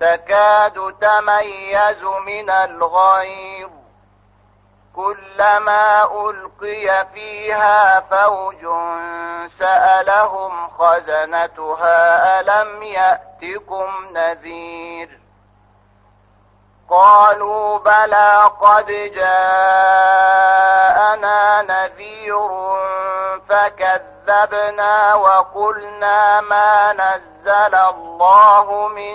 تكاد تميز من الغيظ. كلما ألقي فيها فوج سألهم خزنتها ألم يأتكم نذير؟ قالوا بلى قد جاءنا نذير فكذبنا وقلنا ما نزل الله من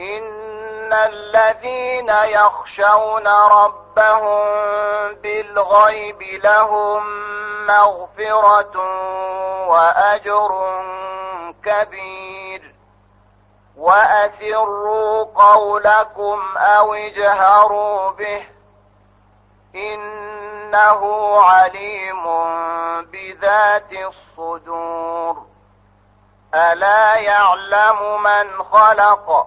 إن الذين يخشون ربهم بالغيب لهم مغفرة وأجر كبير وأسروا قولكم أو اجهروا به إنه عليم بذات الصدور ألا يعلم من خلق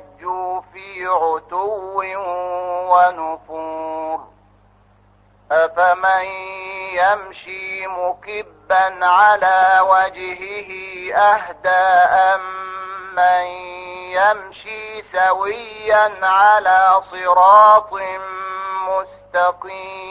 لجوا في عتو ونفور. أفمن يمشي مكبا على وجهه أهدى أم من يمشي سويا على صراط مستقيم.